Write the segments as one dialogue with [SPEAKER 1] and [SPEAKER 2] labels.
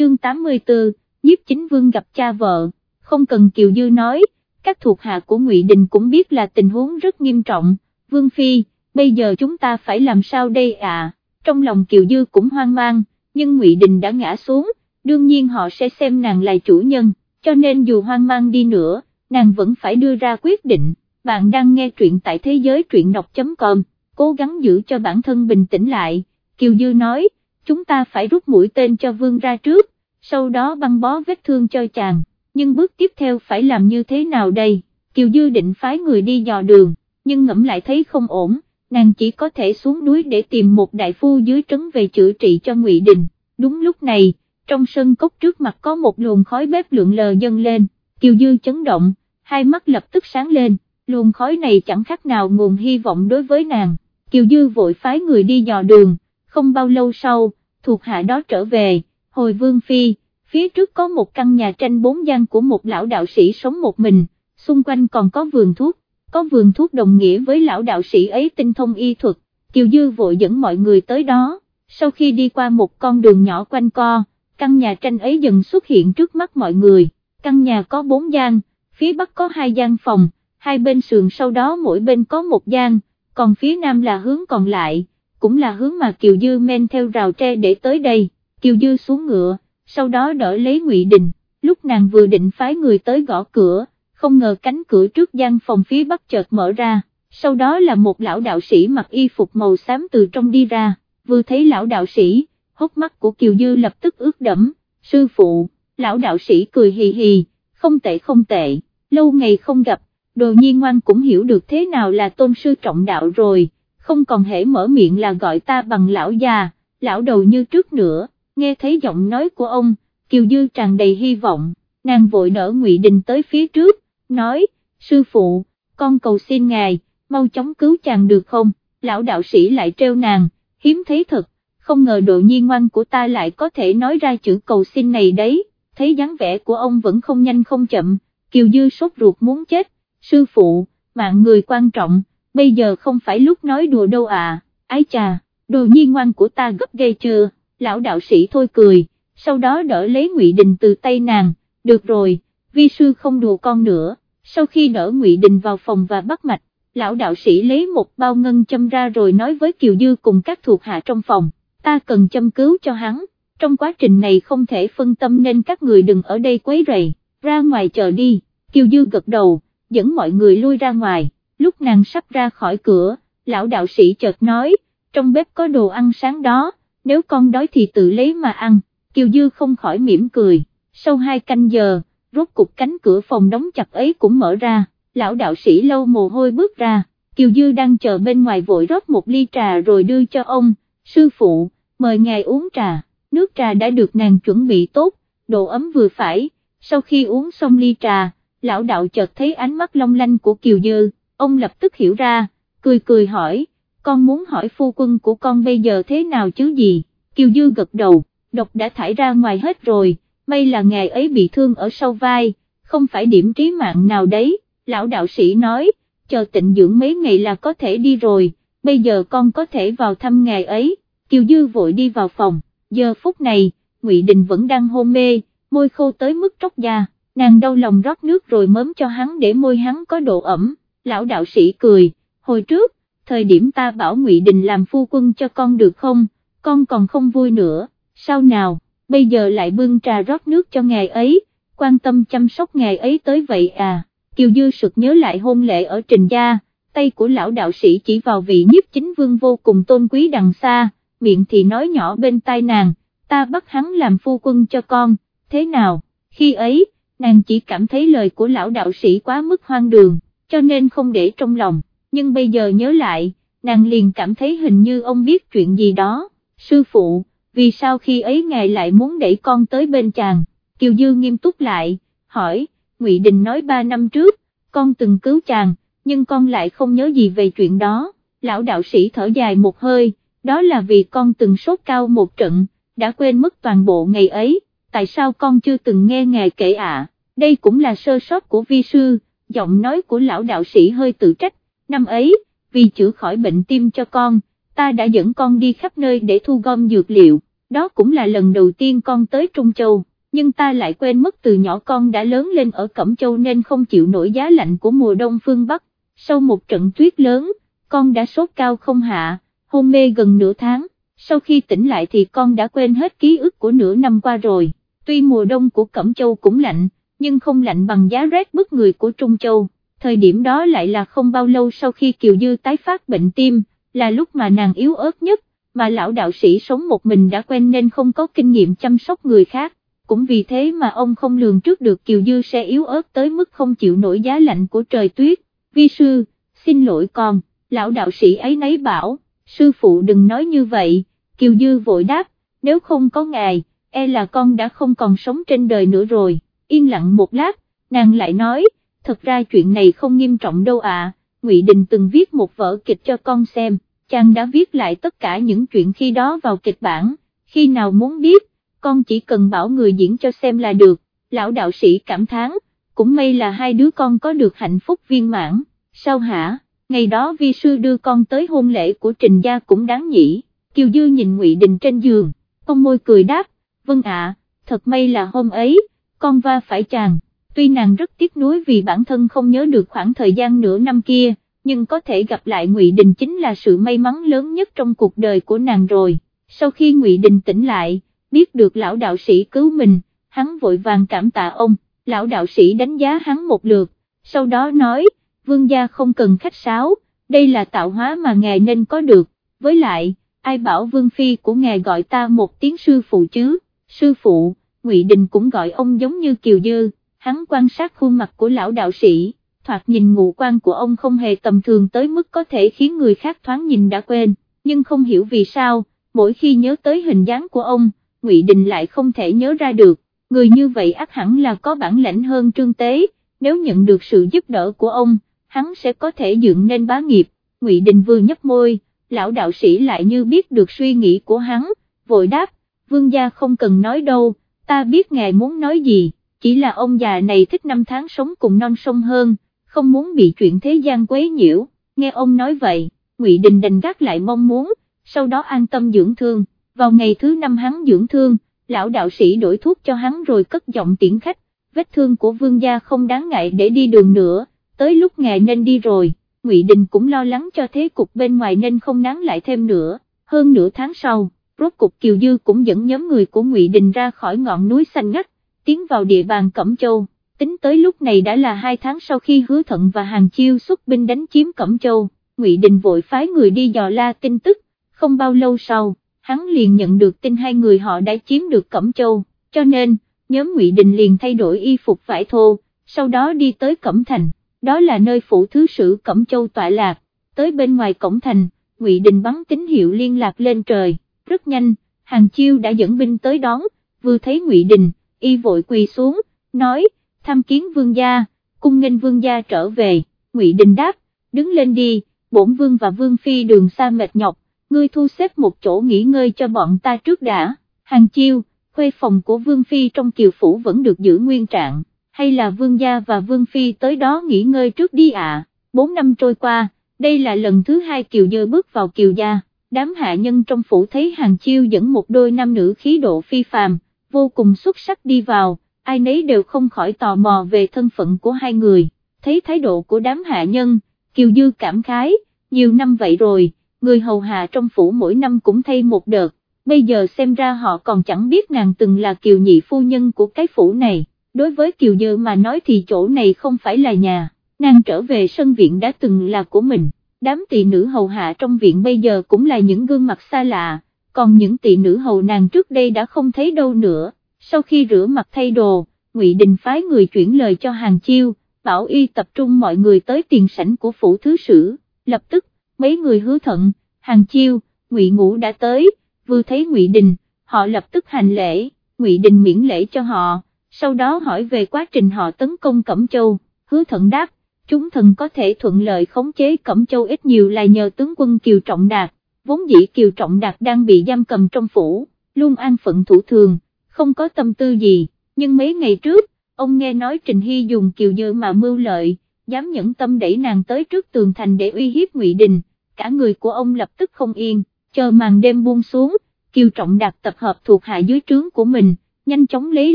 [SPEAKER 1] chương 84, nhiếp chính vương gặp cha vợ, không cần Kiều Dư nói, các thuộc hạ của Ngụy Đình cũng biết là tình huống rất nghiêm trọng, Vương Phi, bây giờ chúng ta phải làm sao đây à, trong lòng Kiều Dư cũng hoang mang, nhưng Ngụy Đình đã ngã xuống, đương nhiên họ sẽ xem nàng là chủ nhân, cho nên dù hoang mang đi nữa, nàng vẫn phải đưa ra quyết định, bạn đang nghe truyện tại thế giới truyện đọc.com, cố gắng giữ cho bản thân bình tĩnh lại, Kiều Dư nói, chúng ta phải rút mũi tên cho Vương ra trước, sau đó băng bó vết thương cho chàng, nhưng bước tiếp theo phải làm như thế nào đây, Kiều Dư định phái người đi dò đường, nhưng ngẫm lại thấy không ổn, nàng chỉ có thể xuống núi để tìm một đại phu dưới trấn về chữa trị cho Ngụy Đình, đúng lúc này, trong sân cốc trước mặt có một luồng khói bếp lượn lờ dâng lên, Kiều Dư chấn động, hai mắt lập tức sáng lên, luồng khói này chẳng khác nào nguồn hy vọng đối với nàng, Kiều Dư vội phái người đi dò đường, không bao lâu sau, thuộc hạ đó trở về, hồi vương phi, phía trước có một căn nhà tranh bốn gian của một lão đạo sĩ sống một mình, xung quanh còn có vườn thuốc, có vườn thuốc đồng nghĩa với lão đạo sĩ ấy tinh thông y thuật, Kiều Dư vội dẫn mọi người tới đó, sau khi đi qua một con đường nhỏ quanh co, căn nhà tranh ấy dần xuất hiện trước mắt mọi người, căn nhà có bốn gian, phía bắc có hai gian phòng, hai bên sườn sau đó mỗi bên có một gian, còn phía nam là hướng còn lại, cũng là hướng mà Kiều Dư men theo rào tre để tới đây, Kiều Dư xuống ngựa, sau đó đỡ lấy Ngụy Đình, lúc nàng vừa định phái người tới gõ cửa, không ngờ cánh cửa trước gian phòng phía bắc chợt mở ra, sau đó là một lão đạo sĩ mặc y phục màu xám từ trong đi ra, vừa thấy lão đạo sĩ, hốc mắt của Kiều Dư lập tức ướt đẫm, sư phụ, lão đạo sĩ cười hì hì, không tệ không tệ, lâu ngày không gặp, đồ Nhi ngoan cũng hiểu được thế nào là tôn sư trọng đạo rồi, không còn hễ mở miệng là gọi ta bằng lão già, lão đầu như trước nữa, nghe thấy giọng nói của ông, Kiều Dư tràn đầy hy vọng, nàng vội đỡ Ngụy Đình tới phía trước, nói, sư phụ, con cầu xin ngài, mau chóng cứu chàng được không, lão đạo sĩ lại treo nàng, hiếm thấy thật, không ngờ độ nhi ngoan của ta lại có thể nói ra chữ cầu xin này đấy, thấy dáng vẻ của ông vẫn không nhanh không chậm, Kiều Dư sốt ruột muốn chết, sư phụ, mạng người quan trọng, bây giờ không phải lúc nói đùa đâu à, ái chà, đồ nhi ngoan của ta gấp ghê chưa, lão đạo sĩ thôi cười, sau đó đỡ lấy Ngụy Đình từ tay nàng, được rồi, vi sư không đùa con nữa, sau khi đỡ Ngụy Đình vào phòng và bắt mạch, lão đạo sĩ lấy một bao ngân châm ra rồi nói với Kiều Dư cùng các thuộc hạ trong phòng, ta cần châm cứu cho hắn, trong quá trình này không thể phân tâm nên các người đừng ở đây quấy rầy, ra ngoài chờ đi, Kiều Dư gật đầu, dẫn mọi người lui ra ngoài, lúc nàng sắp ra khỏi cửa, lão đạo sĩ chợt nói, trong bếp có đồ ăn sáng đó, nếu con đói thì tự lấy mà ăn, Kiều Dư không khỏi mỉm cười, sau hai canh giờ, rốt cục cánh cửa phòng đóng chặt ấy cũng mở ra, lão đạo sĩ lâu mồ hôi bước ra, Kiều Dư đang chờ bên ngoài vội rót một ly trà rồi đưa cho ông, sư phụ, mời ngài uống trà, nước trà đã được nàng chuẩn bị tốt, độ ấm vừa phải, sau khi uống xong ly trà, lão đạo chợt thấy ánh mắt long lanh của Kiều Dư, ông lập tức hiểu ra, cười cười hỏi, con muốn hỏi phu quân của con bây giờ thế nào chứ gì, Kiều Dư gật đầu, độc đã thải ra ngoài hết rồi, may là ngày ấy bị thương ở sau vai, không phải điểm trí mạng nào đấy, lão đạo sĩ nói, chờ tịnh dưỡng mấy ngày là có thể đi rồi, bây giờ con có thể vào thăm ngày ấy, Kiều Dư vội đi vào phòng, giờ phút này, Ngụy Đình vẫn đang hôn mê, môi khô tới mức tróc da, nàng đau lòng rót nước rồi mớm cho hắn để môi hắn có độ ẩm, lão đạo sĩ cười, hồi trước, thời điểm ta bảo Ngụy Đình làm phu quân cho con được không, con còn không vui nữa, sao nào, bây giờ lại bưng trà rót nước cho ngài ấy, quan tâm chăm sóc ngài ấy tới vậy à, Kiều Dư sực nhớ lại hôn lễ ở Trình Gia, tay của lão đạo sĩ chỉ vào vị nhiếp chính vương vô cùng tôn quý đằng xa, miệng thì nói nhỏ bên tai nàng, ta bắt hắn làm phu quân cho con, thế nào, khi ấy, nàng chỉ cảm thấy lời của lão đạo sĩ quá mức hoang đường, cho nên không để trong lòng, nhưng bây giờ nhớ lại, nàng liền cảm thấy hình như ông biết chuyện gì đó, sư phụ, vì sao khi ấy ngài lại muốn đẩy con tới bên chàng, Kiều Dư nghiêm túc lại, hỏi, Ngụy Đình nói ba năm trước, con từng cứu chàng, nhưng con lại không nhớ gì về chuyện đó, lão đạo sĩ thở dài một hơi, đó là vì con từng sốt cao một trận, đã quên mất toàn bộ ngày ấy, tại sao con chưa từng nghe ngài kể ạ, đây cũng là sơ sót của vi sư, giọng nói của lão đạo sĩ hơi tự trách, năm ấy, vì chữa khỏi bệnh tim cho con, ta đã dẫn con đi khắp nơi để thu gom dược liệu, đó cũng là lần đầu tiên con tới Trung Châu, nhưng ta lại quên mất từ nhỏ con đã lớn lên ở Cẩm Châu nên không chịu nổi giá lạnh của mùa đông phương Bắc, sau một trận tuyết lớn, con đã sốt cao không hạ, hôn mê gần nửa tháng, sau khi tỉnh lại thì con đã quên hết ký ức của nửa năm qua rồi, tuy mùa đông của Cẩm Châu cũng lạnh, nhưng không lạnh bằng giá rét bức người của Trung Châu, thời điểm đó lại là không bao lâu sau khi Kiều Dư tái phát bệnh tim, là lúc mà nàng yếu ớt nhất, mà lão đạo sĩ sống một mình đã quen nên không có kinh nghiệm chăm sóc người khác, cũng vì thế mà ông không lường trước được Kiều Dư sẽ yếu ớt tới mức không chịu nổi giá lạnh của trời tuyết, vi sư, xin lỗi con, lão đạo sĩ ấy nấy bảo, sư phụ đừng nói như vậy, Kiều Dư vội đáp, nếu không có ngài, e là con đã không còn sống trên đời nữa rồi, yên lặng một lát, nàng lại nói, thật ra chuyện này không nghiêm trọng đâu ạ, Ngụy Đình từng viết một vở kịch cho con xem, chàng đã viết lại tất cả những chuyện khi đó vào kịch bản, khi nào muốn biết, con chỉ cần bảo người diễn cho xem là được, lão đạo sĩ cảm thán, cũng may là hai đứa con có được hạnh phúc viên mãn, sao hả, ngày đó vi sư đưa con tới hôn lễ của Trình Gia cũng đáng nhỉ, Kiều Dư nhìn Ngụy Đình trên giường, con môi cười đáp, vâng ạ, thật may là hôm ấy, con va phải chàng tuy nàng rất tiếc nuối vì bản thân không nhớ được khoảng thời gian nửa năm kia, nhưng có thể gặp lại Ngụy Đình chính là sự may mắn lớn nhất trong cuộc đời của nàng rồi. Sau khi Ngụy Đình tỉnh lại, biết được lão đạo sĩ cứu mình, hắn vội vàng cảm tạ ông, lão đạo sĩ đánh giá hắn một lượt, sau đó nói, vương gia không cần khách sáo, đây là tạo hóa mà ngài nên có được, với lại, ai bảo vương phi của ngài gọi ta một tiếng sư phụ chứ, sư phụ, Ngụy Đình cũng gọi ông giống như Kiều Dư hắn quan sát khuôn mặt của lão đạo sĩ, thoạt nhìn ngụ quan của ông không hề tầm thường tới mức có thể khiến người khác thoáng nhìn đã quên, nhưng không hiểu vì sao, mỗi khi nhớ tới hình dáng của ông, Ngụy Đình lại không thể nhớ ra được, người như vậy ác hẳn là có bản lãnh hơn trương tế, nếu nhận được sự giúp đỡ của ông, hắn sẽ có thể dựng nên bá nghiệp, Ngụy Đình vừa nhấp môi, lão đạo sĩ lại như biết được suy nghĩ của hắn, vội đáp, vương gia không cần nói đâu, ta biết ngài muốn nói gì chỉ là ông già này thích năm tháng sống cùng non sông hơn, không muốn bị chuyện thế gian quấy nhiễu, nghe ông nói vậy, Ngụy Đình đành gác lại mong muốn, sau đó an tâm dưỡng thương, vào ngày thứ năm hắn dưỡng thương, lão đạo sĩ đổi thuốc cho hắn rồi cất giọng tiễn khách, vết thương của vương gia không đáng ngại để đi đường nữa, tới lúc ngài nên đi rồi, Ngụy Đình cũng lo lắng cho thế cục bên ngoài nên không nán lại thêm nữa, hơn nửa tháng sau, rốt cục Kiều Dư cũng dẫn nhóm người của Ngụy Đình ra khỏi ngọn núi xanh ngắt, tiến vào địa bàn Cẩm Châu, tính tới lúc này đã là hai tháng sau khi hứa thận và hàng chiêu xuất binh đánh chiếm Cẩm Châu, Ngụy Đình vội phái người đi dò la tin tức, không bao lâu sau, hắn liền nhận được tin hai người họ đã chiếm được Cẩm Châu, cho nên, nhóm Ngụy Đình liền thay đổi y phục vải thô, sau đó đi tới Cẩm Thành, đó là nơi phủ thứ sử Cẩm Châu tọa lạc, tới bên ngoài cẩm thành, Ngụy Đình bắn tín hiệu liên lạc lên trời, rất nhanh, hàng chiêu đã dẫn binh tới đón, vừa thấy Ngụy Đình, y vội quỳ xuống, nói, tham kiến vương gia, cung nghênh vương gia trở về, Ngụy Đình đáp, đứng lên đi, bổn vương và vương phi đường xa mệt nhọc, ngươi thu xếp một chỗ nghỉ ngơi cho bọn ta trước đã, hàng chiêu, khuê phòng của vương phi trong kiều phủ vẫn được giữ nguyên trạng, hay là vương gia và vương phi tới đó nghỉ ngơi trước đi ạ, à? bốn năm trôi qua, đây là lần thứ hai kiều dơ bước vào kiều gia, đám hạ nhân trong phủ thấy hàng chiêu dẫn một đôi nam nữ khí độ phi phàm, vô cùng xuất sắc đi vào, ai nấy đều không khỏi tò mò về thân phận của hai người, thấy thái độ của đám hạ nhân, Kiều Dư cảm khái, nhiều năm vậy rồi, người hầu hạ trong phủ mỗi năm cũng thay một đợt, bây giờ xem ra họ còn chẳng biết nàng từng là Kiều nhị phu nhân của cái phủ này, đối với Kiều Dư mà nói thì chỗ này không phải là nhà, nàng trở về sân viện đã từng là của mình, đám tỳ nữ hầu hạ trong viện bây giờ cũng là những gương mặt xa lạ còn những tỷ nữ hầu nàng trước đây đã không thấy đâu nữa, sau khi rửa mặt thay đồ, Ngụy Đình phái người chuyển lời cho hàng chiêu, bảo y tập trung mọi người tới tiền sảnh của phủ thứ sử, lập tức, mấy người hứa thận, hàng chiêu, Ngụy Ngũ đã tới, vừa thấy Ngụy Đình, họ lập tức hành lễ, Ngụy Đình miễn lễ cho họ, sau đó hỏi về quá trình họ tấn công Cẩm Châu, hứa thận đáp, chúng thần có thể thuận lợi khống chế Cẩm Châu ít nhiều là nhờ tướng quân Kiều Trọng Đạt, vốn dĩ Kiều Trọng Đạt đang bị giam cầm trong phủ, luôn an phận thủ thường, không có tâm tư gì, nhưng mấy ngày trước, ông nghe nói Trình Hy dùng Kiều Dư mà mưu lợi, dám nhẫn tâm đẩy nàng tới trước tường thành để uy hiếp Ngụy Đình, cả người của ông lập tức không yên, chờ màn đêm buông xuống, Kiều Trọng Đạt tập hợp thuộc hạ dưới trướng của mình, nhanh chóng lấy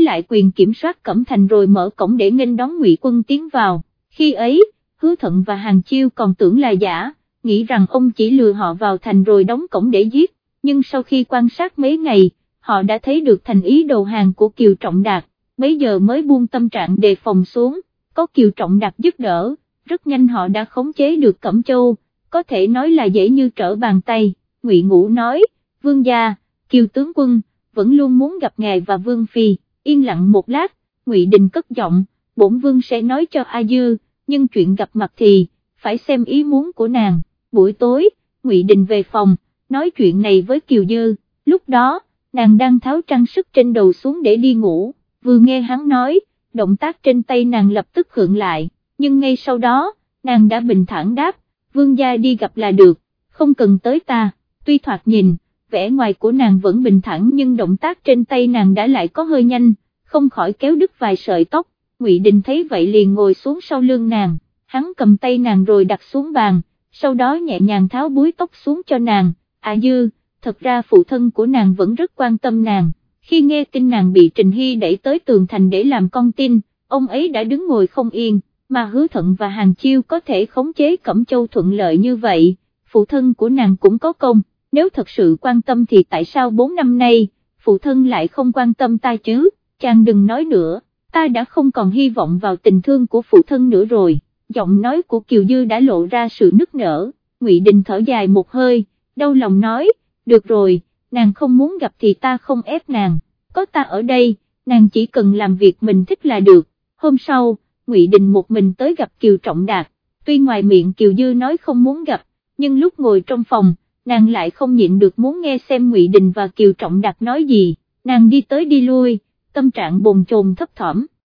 [SPEAKER 1] lại quyền kiểm soát Cẩm Thành rồi mở cổng để nghênh đón Ngụy Quân tiến vào, khi ấy, Hứa Thận và Hàng Chiêu còn tưởng là giả, nghĩ rằng ông chỉ lừa họ vào thành rồi đóng cổng để giết, nhưng sau khi quan sát mấy ngày, họ đã thấy được thành ý đầu hàng của Kiều Trọng Đạt, bấy giờ mới buông tâm trạng đề phòng xuống, có Kiều Trọng Đạt giúp đỡ, rất nhanh họ đã khống chế được Cẩm Châu, có thể nói là dễ như trở bàn tay, Ngụy Ngũ nói, Vương gia, Kiều tướng quân, vẫn luôn muốn gặp ngài và Vương Phi, yên lặng một lát, Ngụy Đình cất giọng, bổn Vương sẽ nói cho A Dư, nhưng chuyện gặp mặt thì, phải xem ý muốn của nàng, buổi tối, Ngụy Đình về phòng, nói chuyện này với Kiều Dư, lúc đó, nàng đang tháo trang sức trên đầu xuống để đi ngủ, vừa nghe hắn nói, động tác trên tay nàng lập tức khượng lại, nhưng ngay sau đó, nàng đã bình thản đáp, vương gia đi gặp là được, không cần tới ta, tuy thoạt nhìn, vẻ ngoài của nàng vẫn bình thản nhưng động tác trên tay nàng đã lại có hơi nhanh, không khỏi kéo đứt vài sợi tóc, Ngụy Đình thấy vậy liền ngồi xuống sau lưng nàng, hắn cầm tay nàng rồi đặt xuống bàn, sau đó nhẹ nhàng tháo búi tóc xuống cho nàng, à dư, thật ra phụ thân của nàng vẫn rất quan tâm nàng, khi nghe tin nàng bị Trình Hy đẩy tới tường thành để làm con tin, ông ấy đã đứng ngồi không yên, mà hứa thận và hàng chiêu có thể khống chế Cẩm Châu thuận lợi như vậy, phụ thân của nàng cũng có công, nếu thật sự quan tâm thì tại sao 4 năm nay, phụ thân lại không quan tâm ta chứ, chàng đừng nói nữa, ta đã không còn hy vọng vào tình thương của phụ thân nữa rồi, giọng nói của Kiều Dư đã lộ ra sự nức nở, Ngụy Đình thở dài một hơi, đau lòng nói, được rồi, nàng không muốn gặp thì ta không ép nàng, có ta ở đây, nàng chỉ cần làm việc mình thích là được, hôm sau, Ngụy Đình một mình tới gặp Kiều Trọng Đạt, tuy ngoài miệng Kiều Dư nói không muốn gặp, nhưng lúc ngồi trong phòng, nàng lại không nhịn được muốn nghe xem Ngụy Đình và Kiều Trọng Đạt nói gì, nàng đi tới đi lui, tâm trạng bồn chồn thấp thỏm,